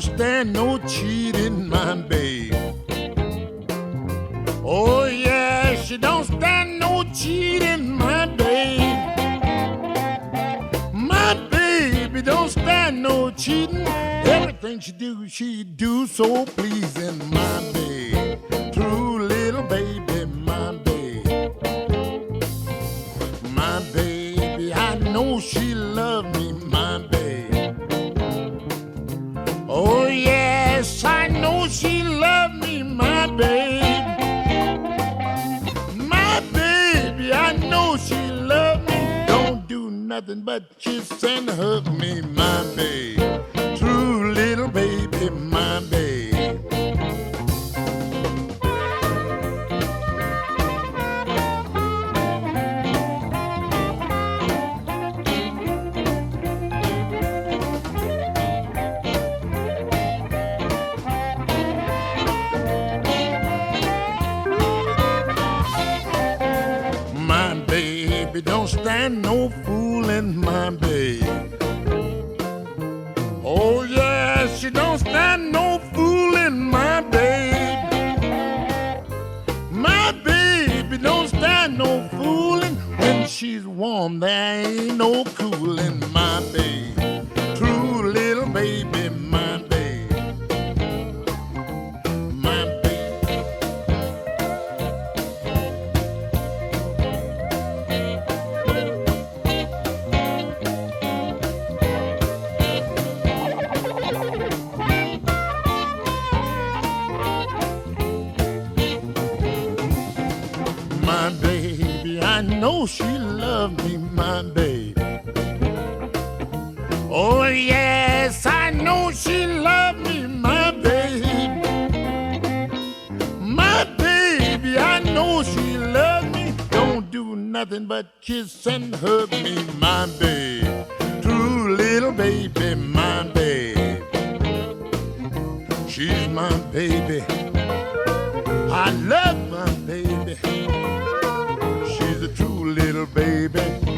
stand no cheating, my babe. Oh yeah, she don't stand no cheating, my babe. My baby don't stand no cheating. Everything she do, she do so pleasing, my babe. True little baby, my babe. My baby, I know she love me, Oh yes, I know she love me, my babe. My baby, I know she love me. Don't do nothing but kiss and hug me, my babe. True little baby, baby don't stand no fooling, my baby. Oh yeah, she don't stand no fooling, my baby. My baby don't stand no fooling. When she's warm, there ain't no cooling, my baby. True little baby, my baby. I know she loved me, my baby. Oh, yes, I know she loved me, my baby. My baby, I know she loved me. Don't do nothing but kiss and hug me, my baby. True little baby, my baby. She's my baby. I love my baby little baby.